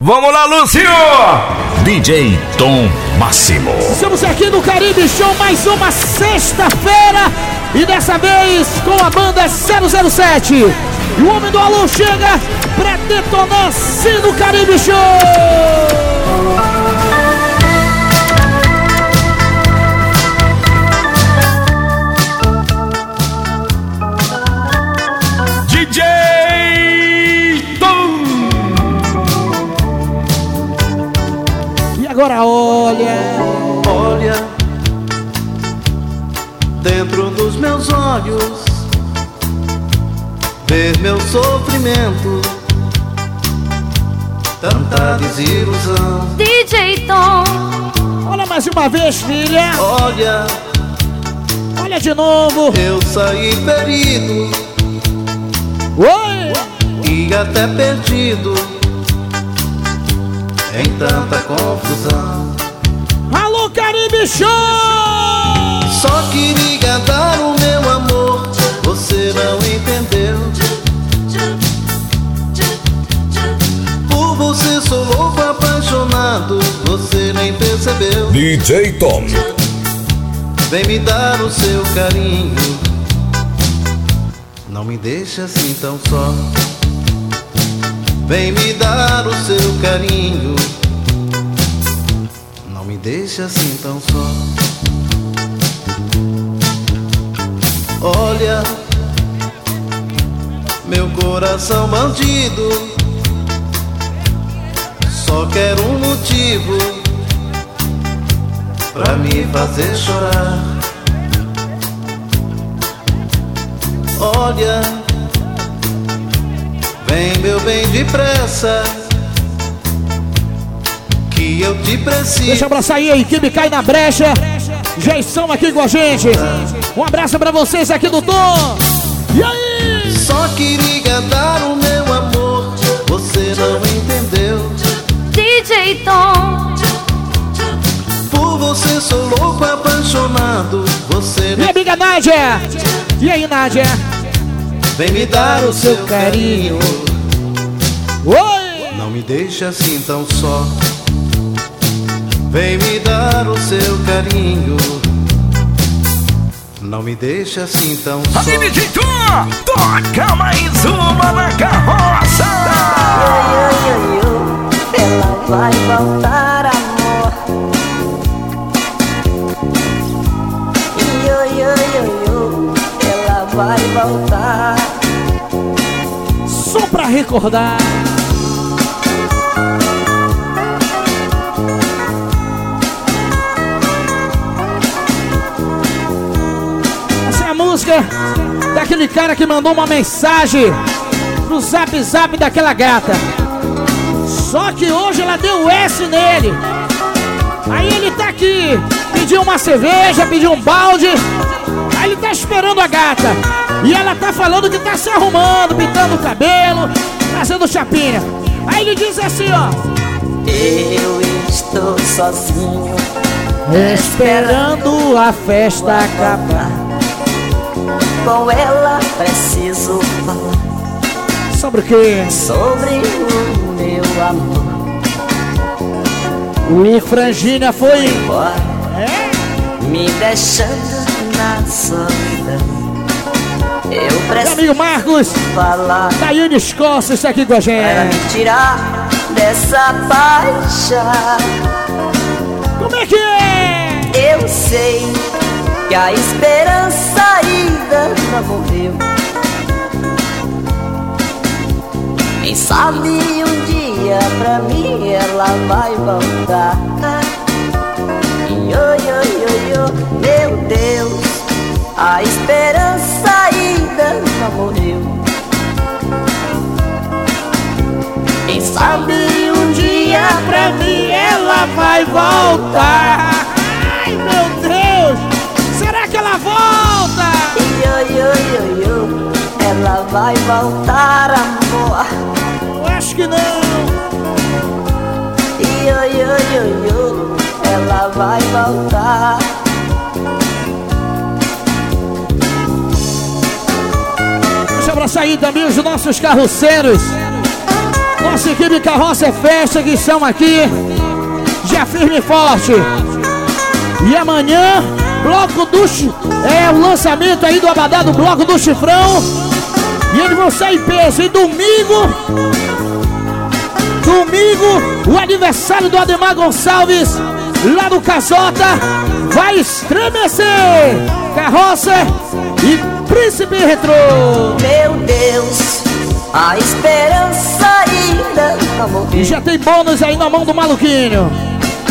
Vamos lá, Lúcio! DJ Tom Máximo. Estamos aqui no Caribe Show, mais uma sexta-feira. E dessa vez com a banda 007. E o homem do alô chega pra detonar no Caribe Show. Agora olha. Olha dentro dos meus olhos, ver meu sofrimento, tanta desilusão. DJ Tom, Olha mais uma vez, filha. Olha, Olha de novo. eu saí ferido Oi. e até perdido em tanta confusão. Alô, Caribe Show. Só queria dar o meu amor, você não entendeu. Por você sou louco apaixonado, você nem percebeu. DJ Tom. Vem me dar o seu carinho. Não me deixe assim tão só. Vem me dar o seu carinho. Não me deixe assim tão só. Olha, meu coração bandido. Só quero um motivo pra me fazer chorar. Olha, vem meu bem depressa, que eu te preciso. Deixa eu abraçar aí a equipe Cai na Brecha. Já estão aqui com a gente. Um abraço pra vocês aqui do Tom. E aí? Só queria dar o meu amor, você não entendeu. DJ Tom, Por você sou louco apaixonado, você Minha amiga Nádia. E aí, Nádia? vem me dar o seu carinho. Oi. Não me deixe assim tão só. Vem me dar o seu carinho. Não me deixe assim tão só. Aí, DJ! Toca mais uma na carroça! Ela vai voltar, amor. Yo, yo, yo. Ela vai voltar. Só pra recordar. Música daquele cara que mandou uma mensagem no zap zap daquela gata. Só que hoje ela deu S nele. Aí ele tá aqui, pediu uma cerveja, pediu um balde. Aí ele tá esperando a gata. E ela tá falando que tá se arrumando, pintando o cabelo, fazendo chapinha. Aí ele diz assim, ó. Eu estou sozinho. Esperando a festa acabar. Com ela preciso falar Sobre o quê? sobre o meu amor. O Frangina foi. Embora, É? me deixando na solidão. Eu Meu preciso amigo Marcos, falar. Daiane Escócia está aqui com a Para gente. me tirar dessa paixão Como é que é? Eu sei que a esperança ainda não morreu Quem sabe um dia pra mim ela vai voltar Yo, yo, yo, yo, meu Deus A esperança ainda não morreu Quem sabe um dia Pra mim ela vai voltar. Ai meu Deus! Ela volta? Yo, yo, yo, yo, ela vai voltar, amor. Eu acho que não. Yo, yo, yo, yo, ela vai voltar. Deixa eu abraçar aí também os nossos carroceiros. Nossa equipe Carroça é Festa que estão aqui. Já firme e forte. E amanhã, bloco do é o lançamento aí do Abadá do bloco do Chifrão. E eles vão sair em peso. E domingo, domingo, o aniversário do Ademar Gonçalves, lá no Casota, vai estremecer. Carroça e Príncipe Retrô. Meu Deus, a esperança ainda não E morreu. já tem bônus aí na mão do maluquinho.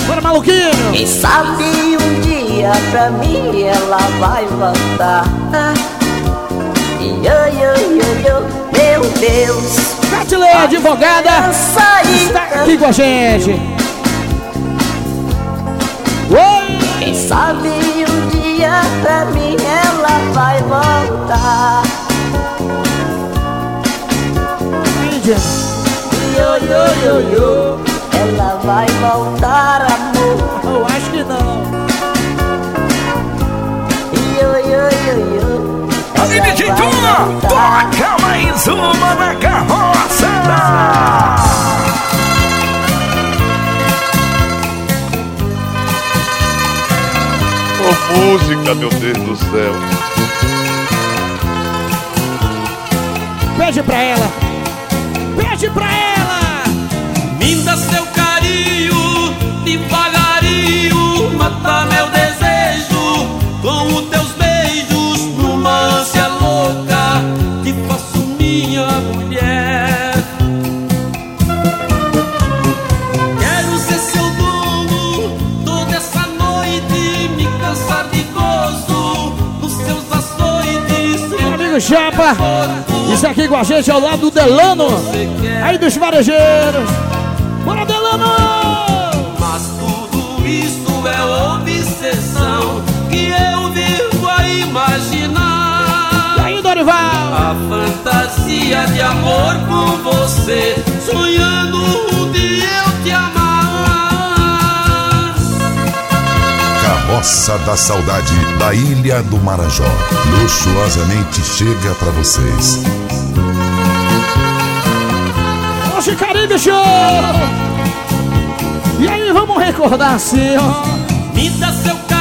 Bora, maluquinho. Quem sabe um dia pra mim ela vai voltar. Yo, yo, yo, meu Deus, Catilê, advogada, está aqui com a gente. Oi! Quem sabe um dia pra mim ela vai voltar. Índia. Yo, yo, yo, yo, ela vai voltar, amor. Eu acho que não. Aí, DJ voltar. toca mais uma na carroça. Ô música, meu Deus do céu. Pede pra ela. Pede pra ela. Me dá seu Chapa. Isso aqui com a gente ao lado do Delano. Aí dos varejeiros. Bora, Delano! Mas tudo isso é obsessão que eu vivo a E imaginar. aí, Dorival? A fantasia de amor com você, sonhando Carroça da Saudade da Ilha do Marajó. Luxuosamente chega pra vocês. Hoje Caribe Show! E aí, vamos recordar assim, ó. Me dá seu carinho,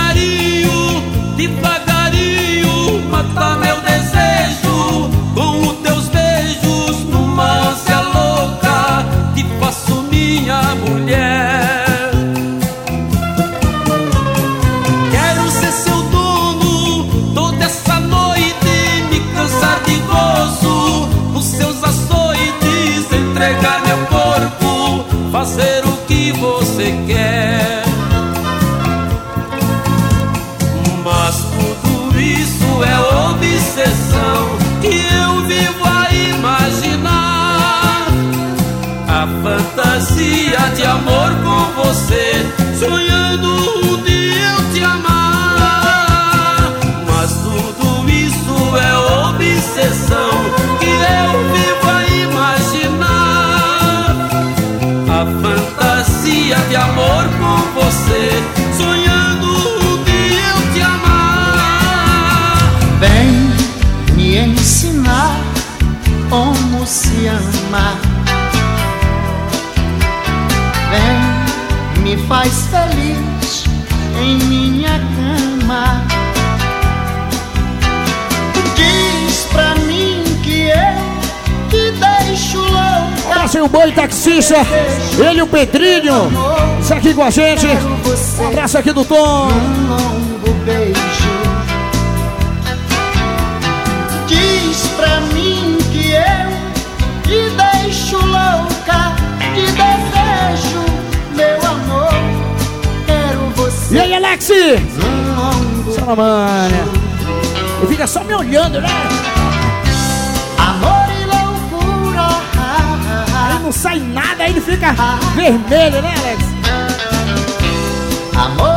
de amor com você, taxista. Ele e o Pedrinho. Isso aqui com a gente. Um abraço aqui do Tom. um longo beijo. Diz pra mim que eu te deixo louca, te desejo, meu amor. Quero E você aí, Alex? um Salamânia. Ele fica só me olhando, né? Sai nada, aí ele fica vermelho, né, Alex? Amor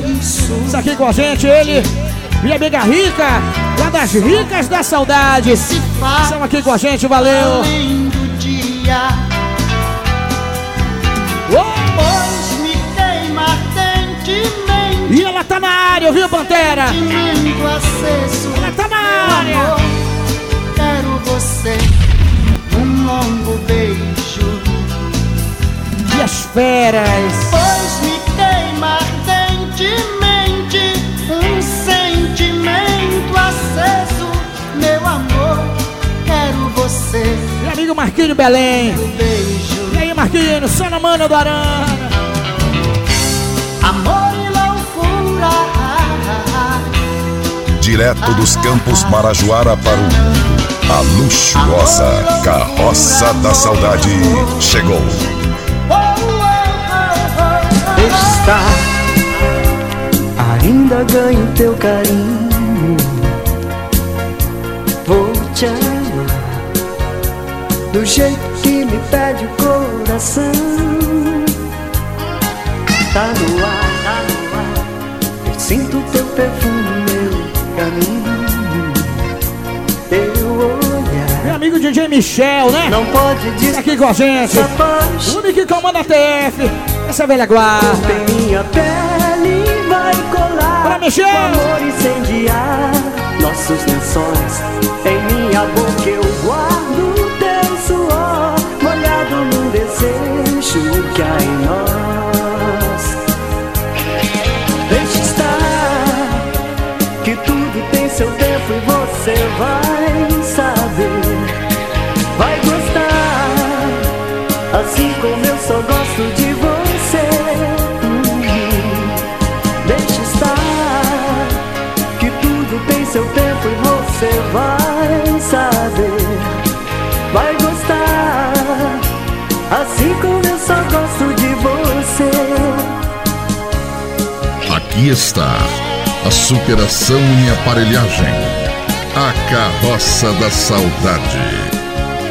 Beto. Isso aqui com a gente, ele. Minha amiga Rica, lá das Ricas da Saudade. Estão aqui com a gente, valeu. Oh! me. E ela tá na área, viu, Pantera? Ela tá na área. amor, quero você. Um longo beijo, E as feras. pois você. Meu amigo Marquinho Belém. Um beijo, E aí, Marquinho, só na mana do Arana. amor e loucura. Direto dos campos Marajoara para o mundo. A luxuosa Carroça da Saudade chegou. Está Ainda ganho teu carinho Do jeito que me pede o coração Tá no ar, tá no ar Eu sinto teu perfume no meu caminho Teu olhar Meu amigo DJ Michel, né? Não pode Tá aqui com a gente. O homem que comanda a TF. Essa velha guarda. Minha pele vai colar Bora, Michel! Amor incendiar nossos lençóis Em minha boca eu desejo que há em nós. Deixa estar Que tudo tem seu tempo e você vai saber. Vai gostar Assim como eu só gosto de você. Deixa estar Que tudo tem seu tempo e você vai saber. Vai gostar Assim como Aqui está a superação em aparelhagem. A carroça da saudade.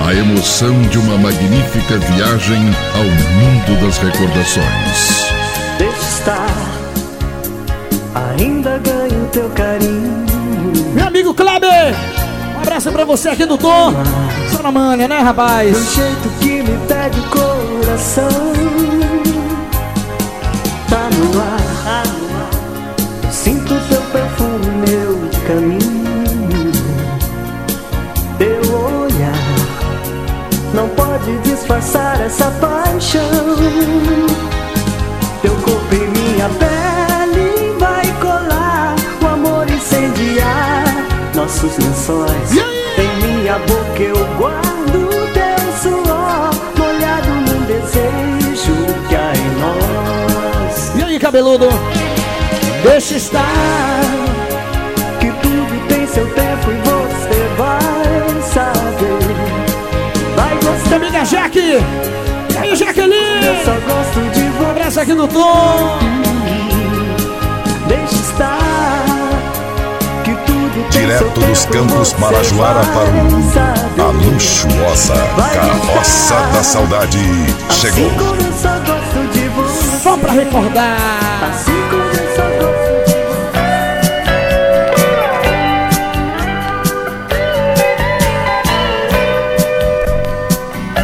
A emoção de uma magnífica viagem ao mundo das recordações. Deixa estar Ainda ganho teu carinho Meu amigo Kleber. Um abraço pra você aqui do Tom. Só na manha, né, Do rapaz? jeito que me pede o coração sinto teu perfume, meu caminho. Teu olhar Não pode disfarçar essa paixão. Teu corpo em minha pele vai colar O amor incendiar nossos lençóis. Em minha boca eu guardo teu suor Molhado num desejo que há em nós. E aí, cabeludo? Deixa estar. Que tudo tem seu tempo e você vai saber Vai gostar, amiga Jaque. E aí, eu Jaqueline? só gosto de Um você abraço aqui do Tom. Deixa estar Que tudo tem Direto seu dos tempo e campos Marajoara para o. A luxuosa Carroça da Saudade chegou. Só pra recordar.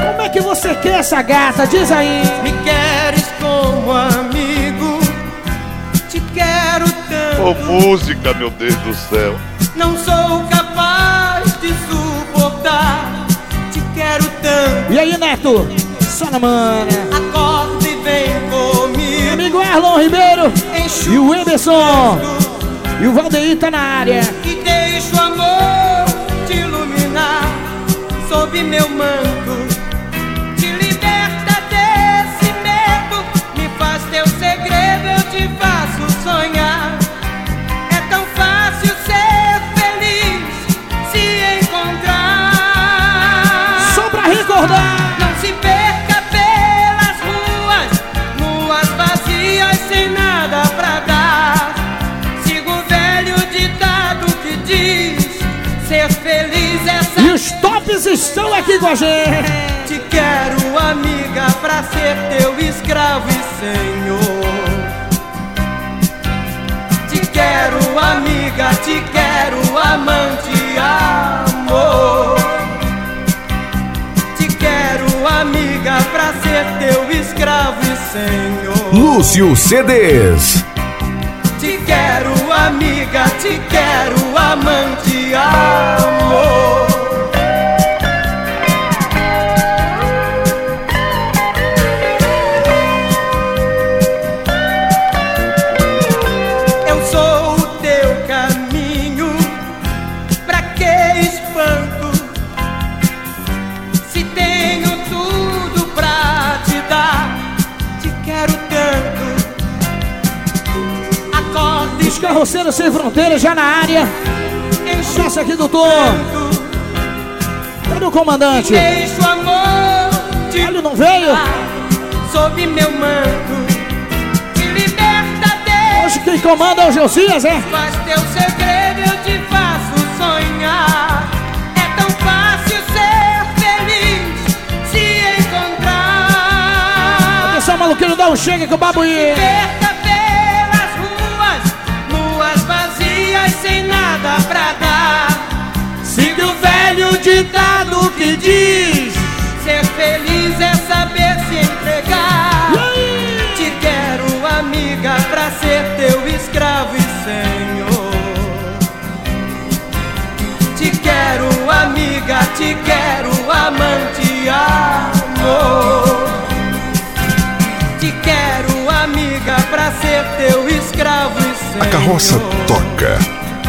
Como é que você quer essa gata? Diz aí. Me queres como amigo, te quero tanto. Ô música, meu Deus do céu. Não sou capaz de suportar. Te quero tanto. E aí, Neto? Só na manha. Erlon Ribeiro. E o Emerson. E o Valdeir tá na área. E deixa o amor te iluminar sob meu manto. Te liberta desse medo, me faz teu segredo, eu te faço sonhar. É tão fácil ser feliz se encontrar. Só pra recordar. Estão aqui com a gente. Te quero, amiga, pra ser teu escravo e senhor. amiga, te quero, amante, amor. Te quero, amiga, pra ser teu escravo e senhor. Lúcio CDs. Te quero, amiga, te quero, amante, amor. Carroceiros sem fronteiras já na área. Abraço aqui, doutor. Cadê o comandante? Deixa o amor te Ele não veio? sob meu manto. Te liberta, Deus. Hoje quem comanda é o Josias, é? Faz teu segredo, eu te faço sonhar. É tão fácil ser feliz se encontrar. Atenção, maluquinho, dá um chega com o. Liberta Siga o velho ditado que diz: Ser feliz é saber se entregar. Te quero, amiga, pra ser teu escravo e senhor. Te quero, amiga, te quero, amante, amor. Te quero, amiga, pra ser teu escravo e senhor. A carroça toca,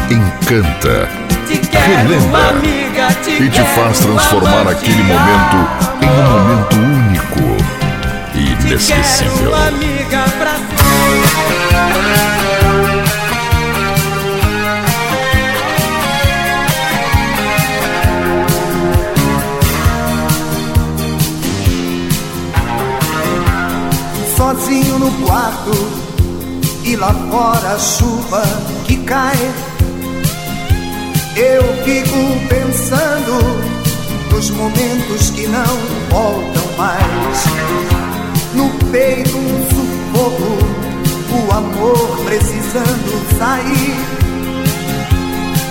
encanta, relembra amiga, te e te faz transformar aquele momento em um momento único e inesquecível. quero, amiga, pra sozinho no quarto e lá fora a chuva que cai. Eu fico pensando nos momentos que não voltam mais. No peito um sufoco, o amor precisando sair.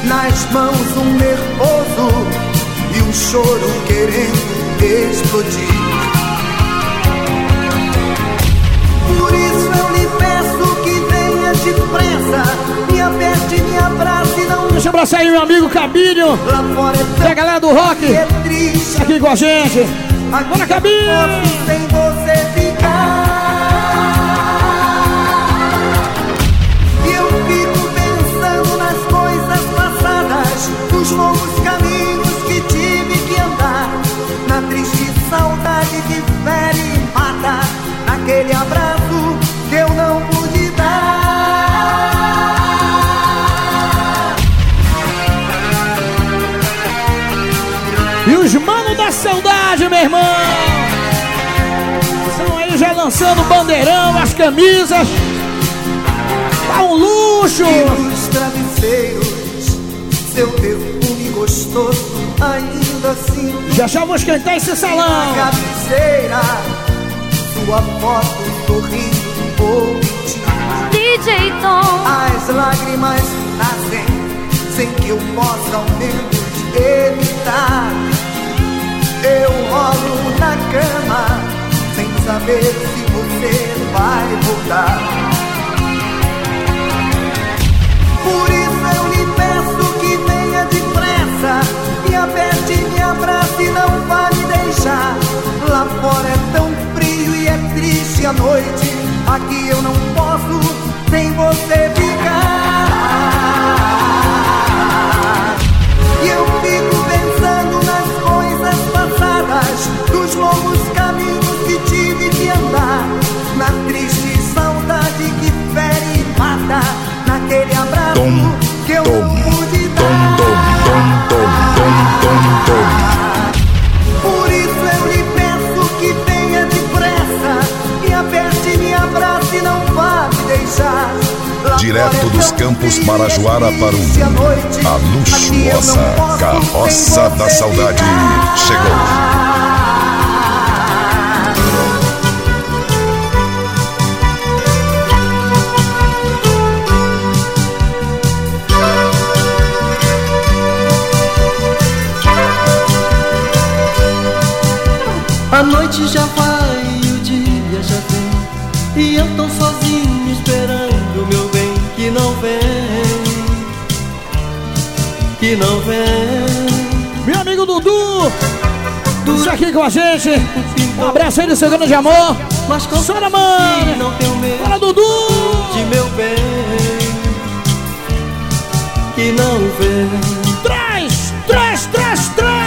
Nas mãos um nervoso e um choro querendo explodir. Por isso eu lhe peço que venha depressa, me aperte, Deixa eu abraçar aí meu amigo Cabinho. é E a galera do rock. Tá aqui com a gente. Bora, Cabinho! Posso sem você ficar. E eu fico pensando nas coisas passadas, nos longos caminhos que tive que andar, na triste saudade que fere e mata, naquele abraço E os manos da saudade, meu irmão. Estão aí já lançando o bandeirão, as camisas. Tá um luxo. E os travesseiros, seu perfume gostoso, ainda assim. Já já vou esquentar esse Na salão. cabeceira, sua foto sorrindo vou mentir. DJ Tom, As lágrimas nascem sem que eu possa ao menos evitar. Eu rolo na cama sem saber se você vai voltar. Por isso eu lhe peço que venha depressa, me aperte, me abrace, não vá me deixar. Lá fora é tão frio e é triste a noite, aqui eu não posso sem você ficar. Naquele abraço Tom, que eu tom, não pude Tom, dar. tom, tom, tom, tom, tom, tom. Por isso eu lhe peço que venha depressa, me aperte, me abrace, não vá me deixar. Lá Direto é dos campos e é para o triste a luxuosa carroça da saudade ficar. chegou. A noite já vai e o dia já vem. E eu tô sozinho esperando meu bem Que não vem. Que não vem. Meu amigo Dudu Dudu. aqui com a gente. Um abraço aí do seu grande amor. Mas com Sora mãe. não tenho medo Fala Dudu. De meu bem. Que não vem. Traz, traz, traz Traz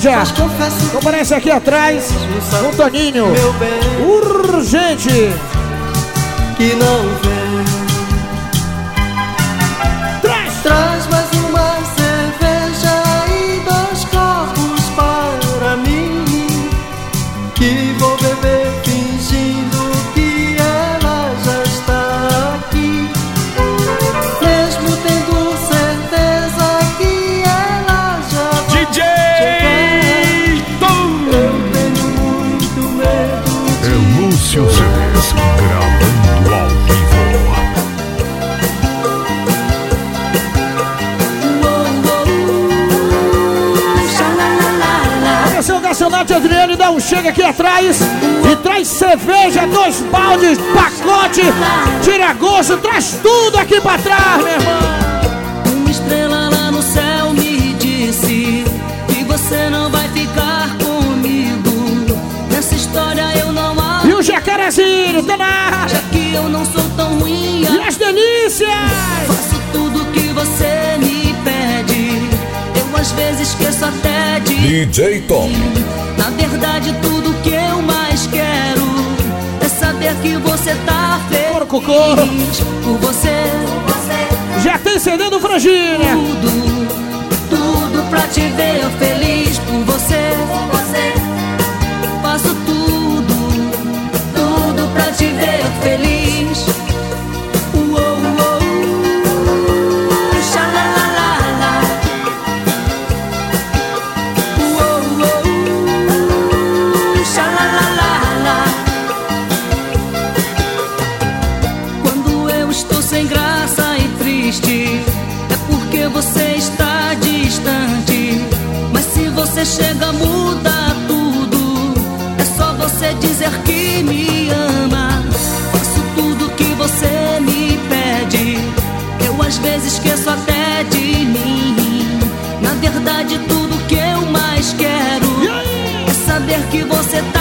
Que Comparece aqui atrás Com o Toninho Urgente. Que não vem chega aqui atrás E traz cerveja, dois baldes, pacote Tira gosto, traz tudo aqui pra trás, meu irmão Uma estrela lá no céu me disse que você não vai ficar comigo. Nessa história eu não E o jacarezinho, tá na esqueço até de. DJ Tom. Na verdade, tudo que eu mais quero é saber que você tá feliz. Coro. Por você, Já tem CD do Franginha tudo, tudo pra te ver feliz. Que você tá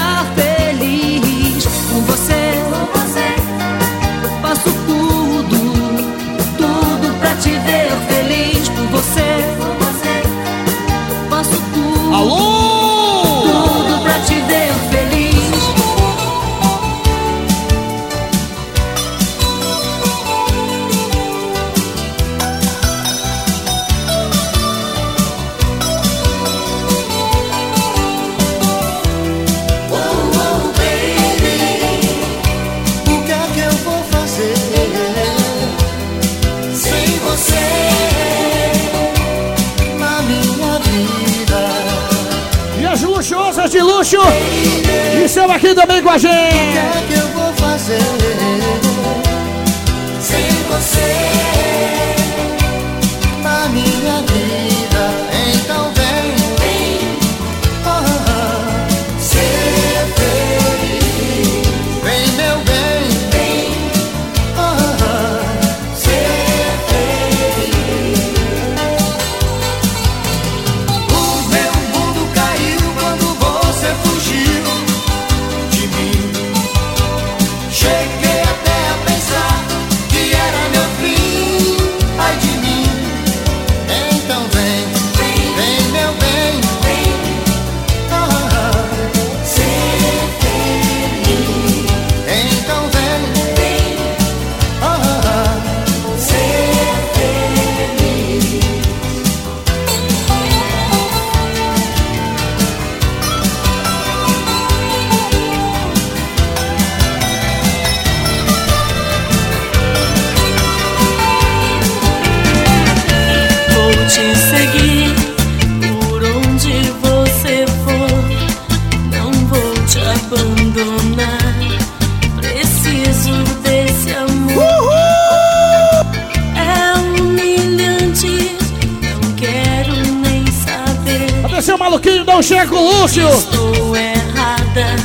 Chega o Lúcio. Estou errada,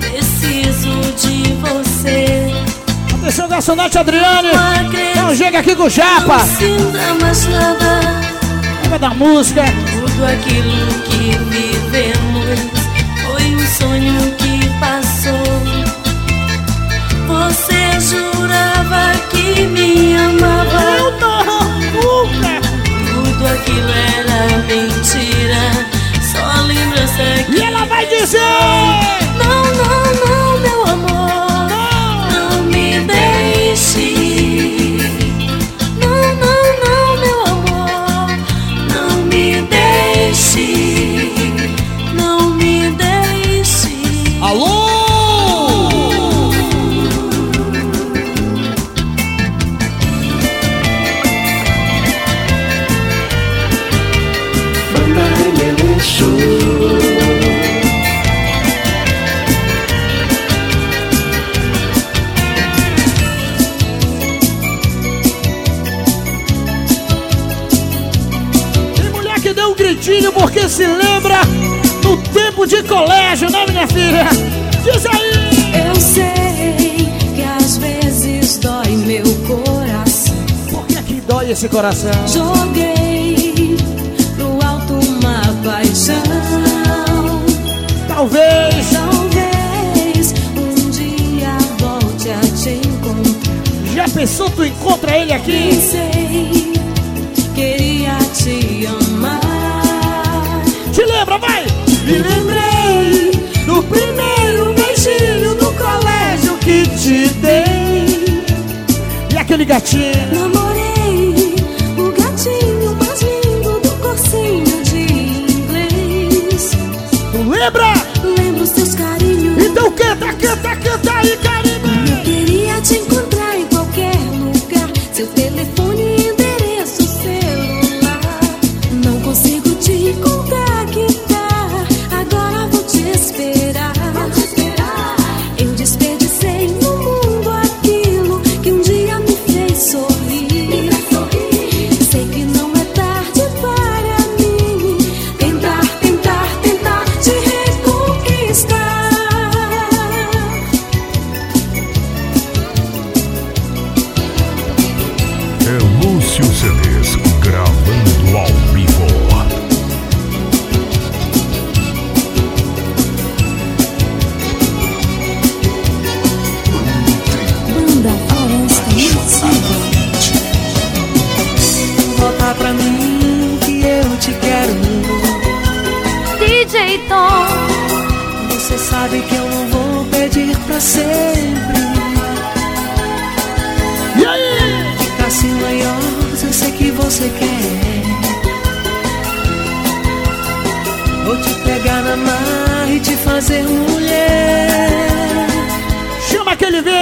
preciso de você. Atenção, garçonete Adriane. Não chega aqui com o Japa. Não sinta mais nada. Lembra da música. Tudo aquilo que vivemos foi um sonho que passou. Você jurava que me amava. Eu não, nunca. Tudo aquilo era mentira. E ela vai dizer: não, não, tempo de colégio, né, minha filha? Diz aí! Eu sei que às vezes dói meu coração. Por que, que dói esse coração? Joguei pro alto uma paixão. Talvez, Talvez um dia volte a te encontrar. já pensou tu encontra ele aqui? Pensei, queria te amar. Te lembra, vai! Me lembrei do primeiro beijinho no colégio que te dei. E aquele gatinho? Namorei o gatinho mais lindo do cursinho de inglês. Tu lembra? Lembro os teus carinhos. Então canta, canta, canta aí, Caribe!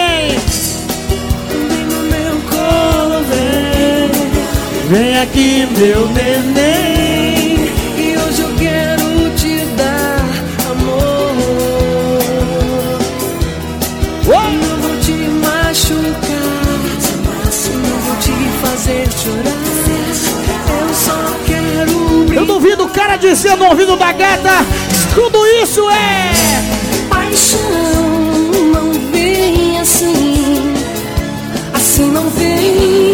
Vem! Vem no meu colo, vem. Vem aqui, meu neném. E hoje eu quero te dar amor. Não vou te machucar. Não vou te fazer chorar. Eu só quero Eu duvido o cara dizer no ouvido da gata: tudo isso é. Assim, assim não vem,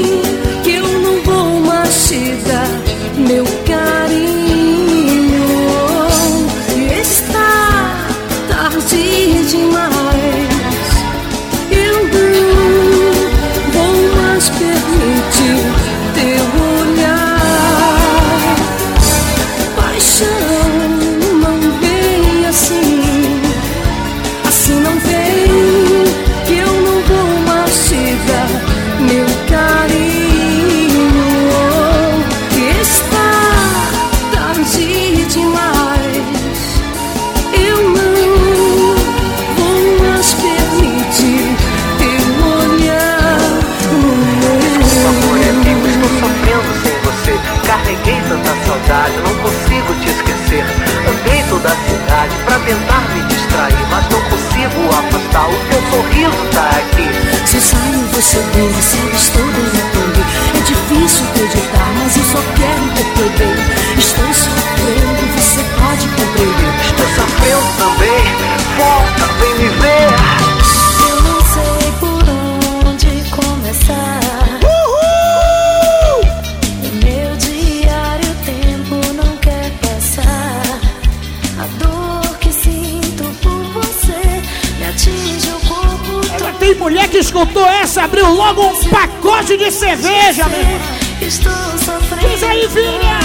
pra tentar me distrair, mas não consigo afastar. O teu sorriso tá aqui. Se eu saio, você vem, sabes todo e tudo. É difícil acreditar, mas eu só quero ter teu bem. Estou sofrendo, você pode compreender. escutou essa, abriu logo um pacote de cerveja, meu irmão. Diz aí, filha!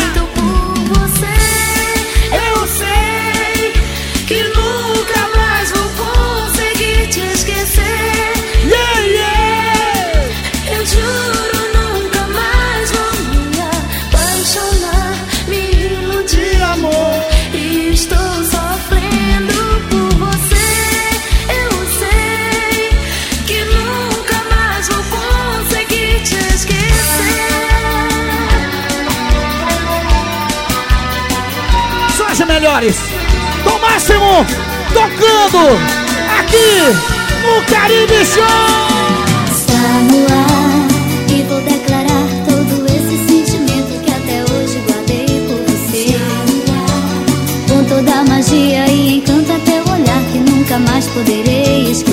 Tô Do máximo, tocando aqui no Caribe Show. No ar e vou declarar todo esse sentimento que até hoje guardei por você. Com toda a magia e encanto, até o olhar que nunca mais poderei esquecer.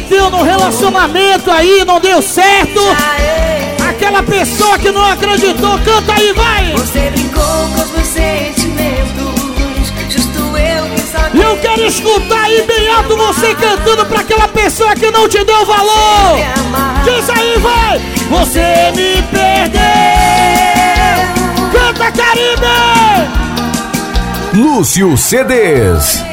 converteu no relacionamento aí, não deu certo. É. Aquela pessoa que não acreditou, canta aí, vai! Você brincou com os meus sentimentos, justo eu que sabia. Eu quero escutar aí bem alto você cantando pra aquela pessoa que não te deu valor. Diz aí, vai! Você me perdeu. Canta, Caribe! Lúcio CDs.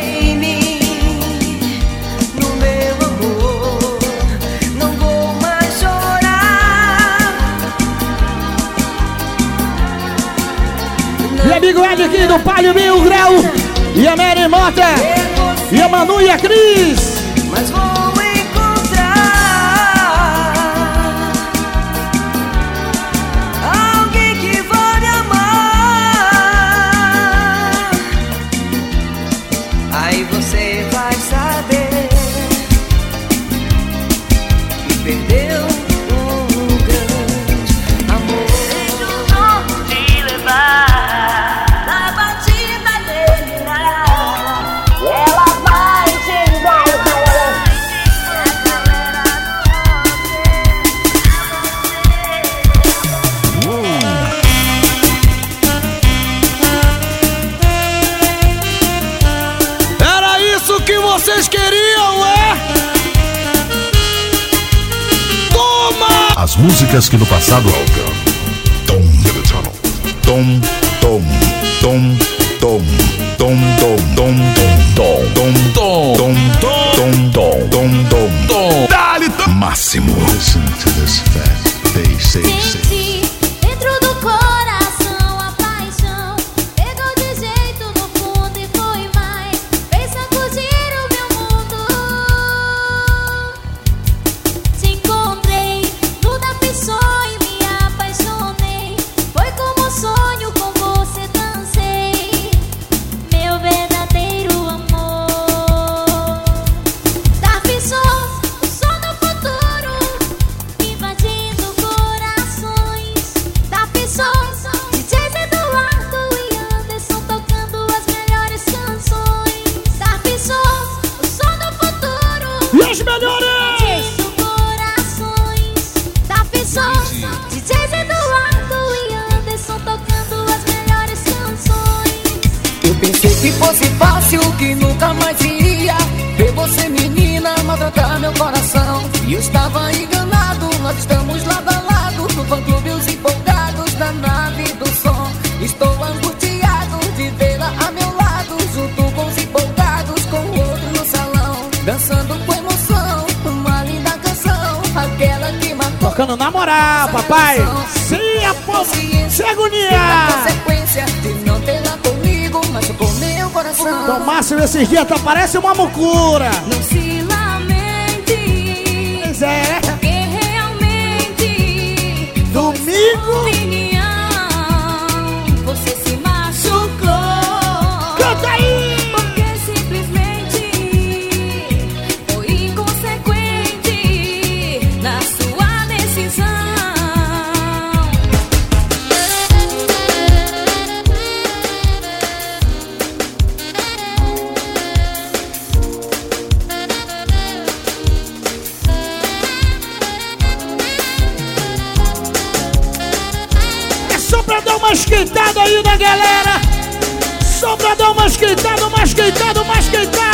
querido Palio Mil Grau e a Mary Mota e a Manu e a Cris. no passado. tocando na moral, papai. Sim, a povo. Chega o dia. Comigo, Márcio, esses dias tá parece uma mucura. Não se lamente. Pois é. Porque realmente. Domingo. Opinião, você se machucou. Canta aí. tocador mais gritado, mais gritado, mais gritado.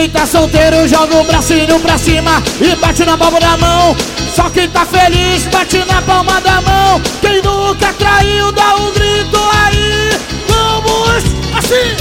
Quem tá solteiro joga o bracinho pra cima e bate na palma da mão. Só quem tá feliz bate na palma da mão. Quem nunca traiu dá um grito aí. Vamos assim!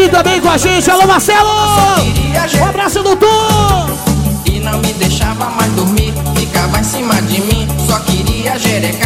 Marceli também com a gente. Alô, Marcelo! Um abraço do Tu! E não me deixava mais dormir, ficava em cima de mim, só queria jerecar.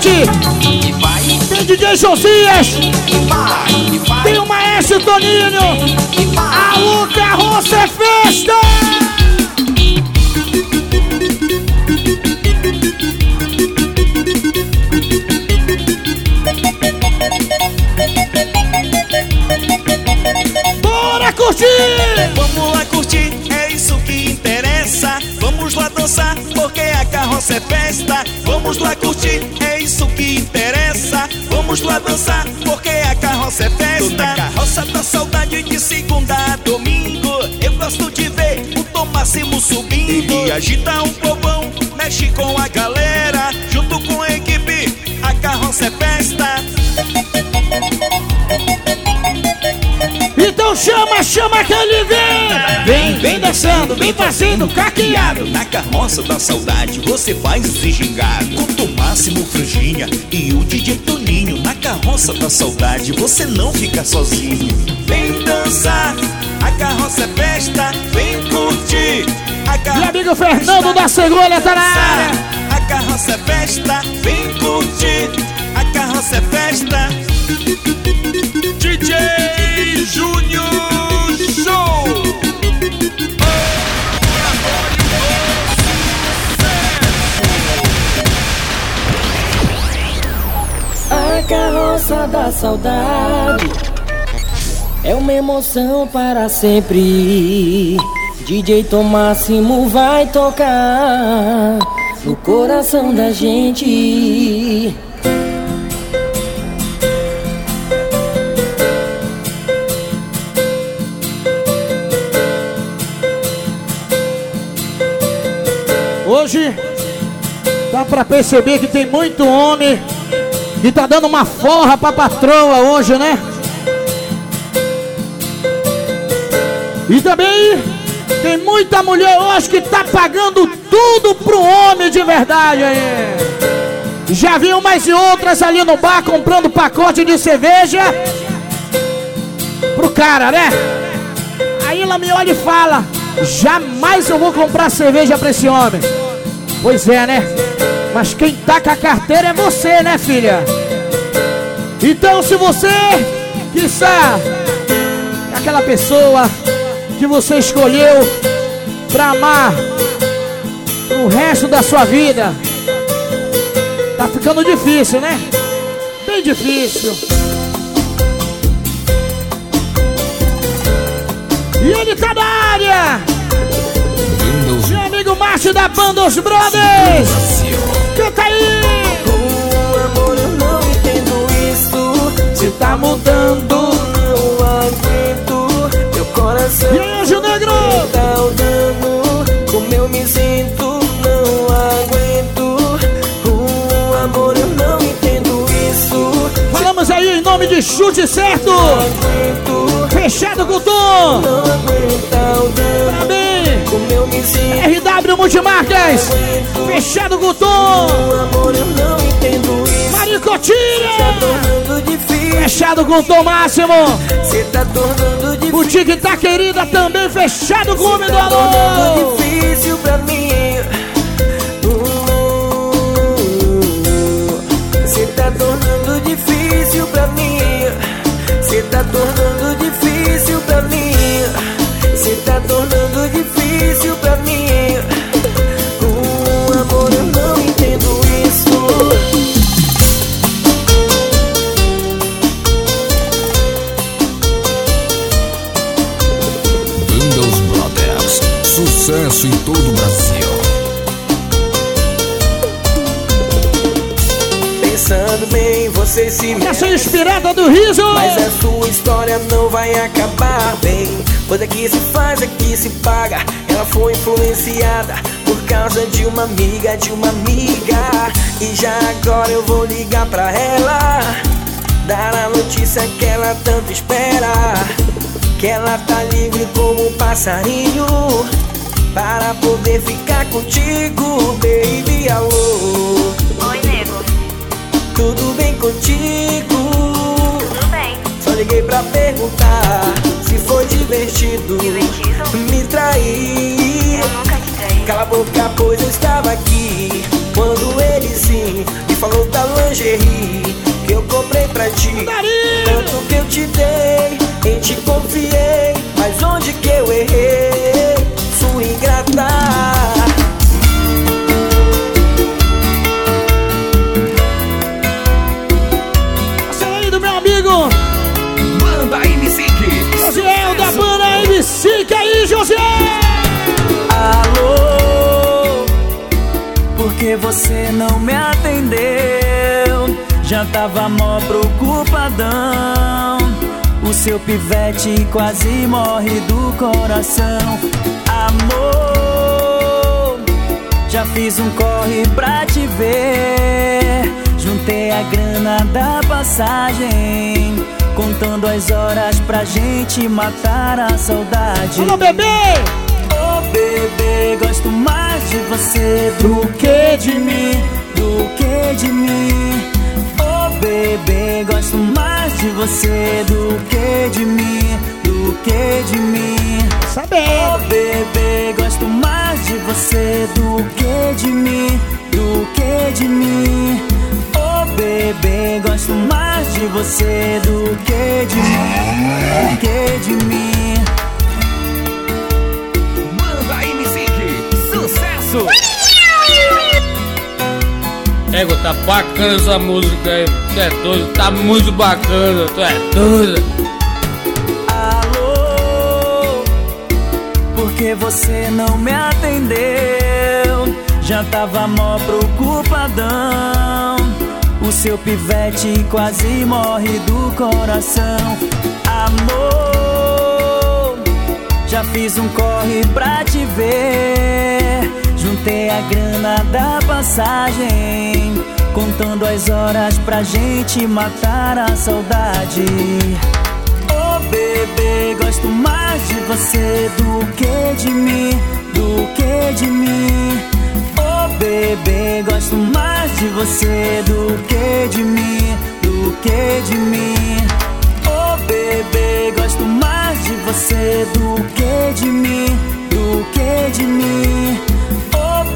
Tem DJ Josias. Tem o Maestro Toninho. Luca Rosa é gosto a dançar, porque a carroça é festa. A carroça dá saudade de segunda a domingo. Eu gosto de ver o Tom Máximo subindo. Ele agita um povão, mexe com a galera. Junto com a equipe, a carroça é festa. Então chama, chama que ele vem! Vem, dançando, vem fazendo caqueado. Na carroça da saudade você faz esse gingado. Com o máximo franjinha e o DJ Toninho. Na carroça da saudade você não fica sozinho. Vem dançar, a carroça é festa. Vem curtir, a carroça Meu amigo Fernando da Segunda tá na área. A carroça é festa, vem curtir. A carroça é festa. DJ Júnior Show. Carroça da saudade é uma emoção para sempre. DJ Tom Máximo vai tocar no coração da gente. Hoje dá pra perceber que tem muito homem que tá dando uma forra pra patroa hoje, né? E também tem muita mulher hoje que tá pagando tudo pro homem de verdade aí. Já viu mais e outras ali no bar comprando pacote de cerveja pro cara, né? Aí ela me olha e fala: Jamais eu vou comprar cerveja pra esse homem. Pois é, né? Mas quem tá com a carteira é você, né, filha? Então, se você quiser aquela pessoa que você escolheu pra amar o resto da sua vida, tá ficando difícil, né? Bem difícil. E ele tá na área! Meu amigo Márcio da banda Os Brothers! Tá mudando, não aguento. Meu coração. E aí, Anjo Negro? Tá dando. Como eu me sinto, não aguento. Oh, amor, eu não entendo isso. Falamos aí em nome de chute certo! Fechado com o Tom! Não aguenta o dano. RW Multimarcas! Fechado com o Tom! Amor, eu não entendo isso. Maricotinha! Fechado com o Tom Máximo! Cê tá tornando difícil. Boutique tá querida também, fechado com o Homem do Tá tornando difícil pra mim. Bem. Pois aqui se faz, aqui se paga. Ela foi influenciada por causa de uma amiga, de uma amiga. E já agora eu vou ligar pra ela. Dar a notícia que ela tanto espera. Que ela tá livre como um passarinho. Para poder ficar contigo, baby, alô. Oi, nego. Tudo bem contigo? Liguei pra perguntar se foi divertido, me trair. Eu nunca te traí. Cala a boca, pois eu estava aqui. Quando ele sim me falou da lingerie que eu comprei pra ti. Tanto que eu te dei, em ti confiei. Mas onde que eu errei? Sua ingrata. Você não me atendeu? Já tava mó preocupadão. O seu pivete quase morre do coração. Amor, já fiz um corre pra te ver. Juntei a grana da passagem. Contando as horas pra gente matar a saudade. Alô, bebê! Bebê, gosto mais de você do que de mim, do que de mim. Oh, bebê, gosto mais de você do que de mim, do que de mim. Saber. Oh, bebê, gosto mais de você do que de mim, do que de mim. Oh, bebê, gosto mais de você do que de mim, do que de mim. Sucesso! Ego, tá bacana essa música aí. Tu é doido, tá muito bacana, tu é doido. Alô, por que você não me atendeu? Já tava mó preocupadão. O seu pivete quase morre do coração. Amor, já fiz um corre pra te ver. A grana da passagem. Contando as horas pra gente matar a saudade. Oh bebê, gosto mais de você do que de mim, do que de mim. Oh bebê, gosto mais de você do que de mim, do que de mim. Oh bebê, gosto mais de você do que de mim, do que de mim.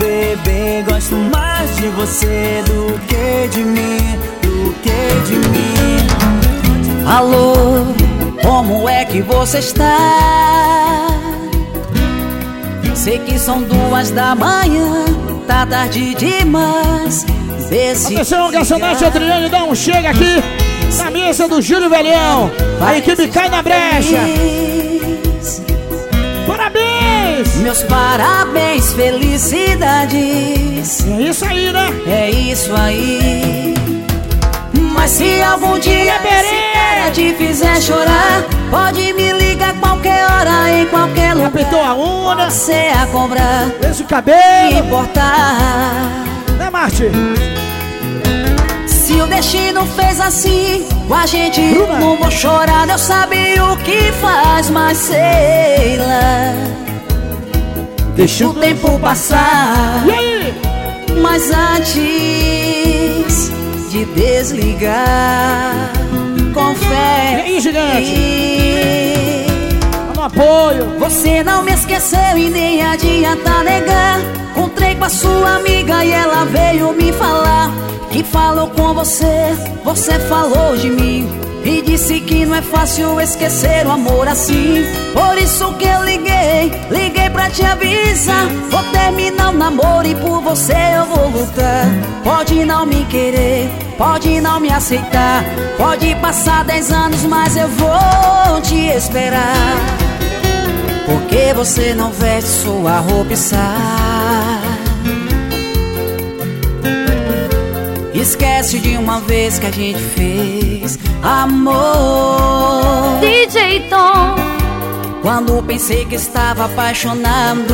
Bebê, gosto mais de você do que de mim, do que de mim. Alô, como é que você está? Sei que são duas da manhã, tá tarde demais. Desse Atenção, garçonete Adriane, dá um chega aqui na mesa do Júlio Velhão. A equipe cai na brecha. Parabéns! Meus parabéns, felicidades. É isso aí, né? É isso aí. Mas se algum dia esse te fizer chorar, pode me ligar qualquer hora, em qualquer lugar. Apertou a una. Você a cobrar. Fez o cabelo. Importar. Né, Marte? Se o destino fez assim com a gente, não vou chorar. Eu sabia o que faz, mas sei lá. Deixa o tempo passar. Mas antes de desligar, confere. E aí, gigante? No apoio. Você não me esqueceu e nem adianta negar. Encontrei com a sua amiga e ela veio me falar que falou com você, você falou de mim e disse que não é fácil esquecer o amor assim. Por isso que eu liguei, liguei pra te avisar. Vou terminar o namoro e por você eu vou lutar. Pode não me querer, pode não me aceitar. Pode passar dez anos, mas eu vou te esperar. Porque você não veste sua roupa e sai. Esquece de uma vez que a gente fez amor. DJ Tom. Quando pensei que estava apaixonado,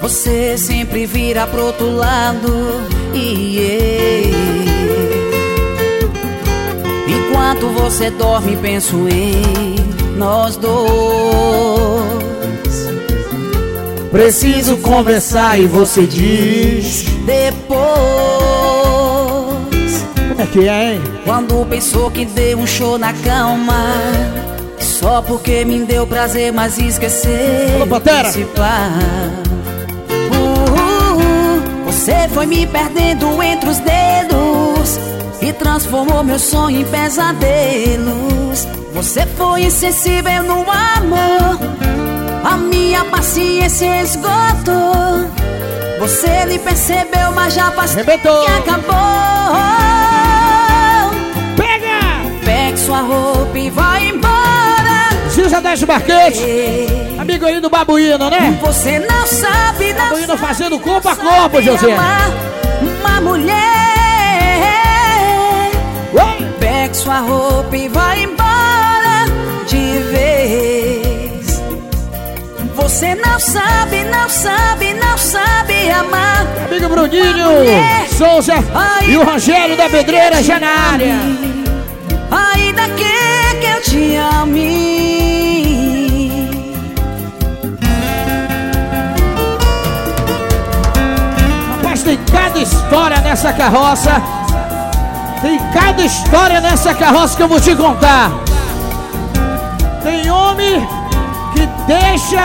você sempre vira pro outro lado. E enquanto você dorme, penso em nós dois. Preciso conversar e você diz. Depois. Como é que é, hein? Quando pensou que deu um show na cama Só porque me deu prazer, mas esqueceu Alô. Uh, Você foi me perdendo entre os dedos E transformou meu sonho em pesadelos. Você foi insensível no amor A minha paciência esgotou. Você nem percebeu, mas já tempo que acabou. Pega! Pegue sua roupa e vai Zilza 10 Barquete. Amigo aí do Babuíno, né? Você não sabe, não Babuíno fazendo corpo a corpo, José. uma mulher. Pegue sua roupa e vai embora de vez. Você não sabe, não sabe, não sabe amar. Amigo Bruninho. Souza e o Rogério da Pedreira já na área. Ainda quer pertence a mim. Cada história nessa carroça. Tem cada história nessa carroça que eu vou te contar. Tem homem que deixa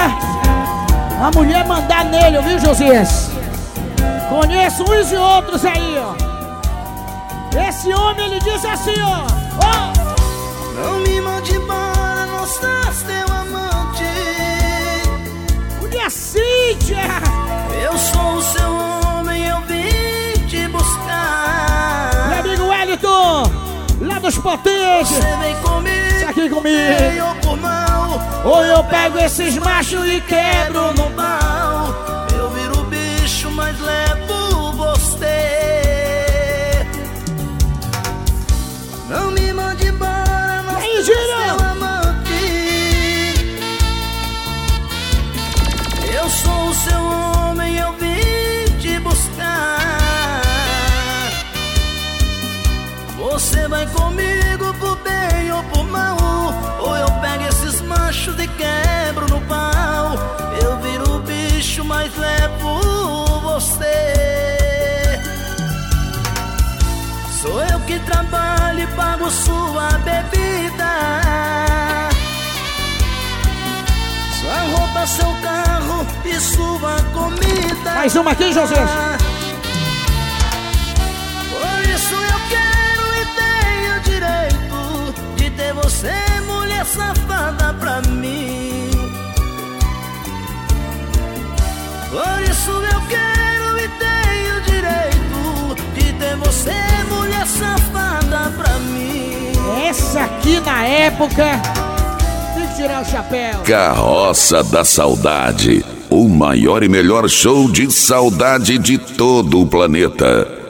a mulher mandar nele, viu, Josias? Conheço uns e outros aí, ó. Esse homem, ele diz assim, ó. ó. Não me mande embora, não estás teu amante. Mulher Cíntia! Eu sou o seu homem, dos potentes. Você vem comigo, Tá aqui comigo. Ou eu pego esses machos e quebro no pau. Quebro no pau. Eu viro bicho, mas levo você. Sou eu que trabalho e pago sua bebida. Sua roupa, seu carro e sua comida. Mais uma aqui, José. Por isso eu quero e tenho direito de ter você, safada, pra mim. Por isso eu quero e tenho direito de ter você, mulher safada, pra mim. Essa aqui na época. Tem que tirar o chapéu. Carroça da Saudade. O maior e melhor show de saudade de todo o planeta.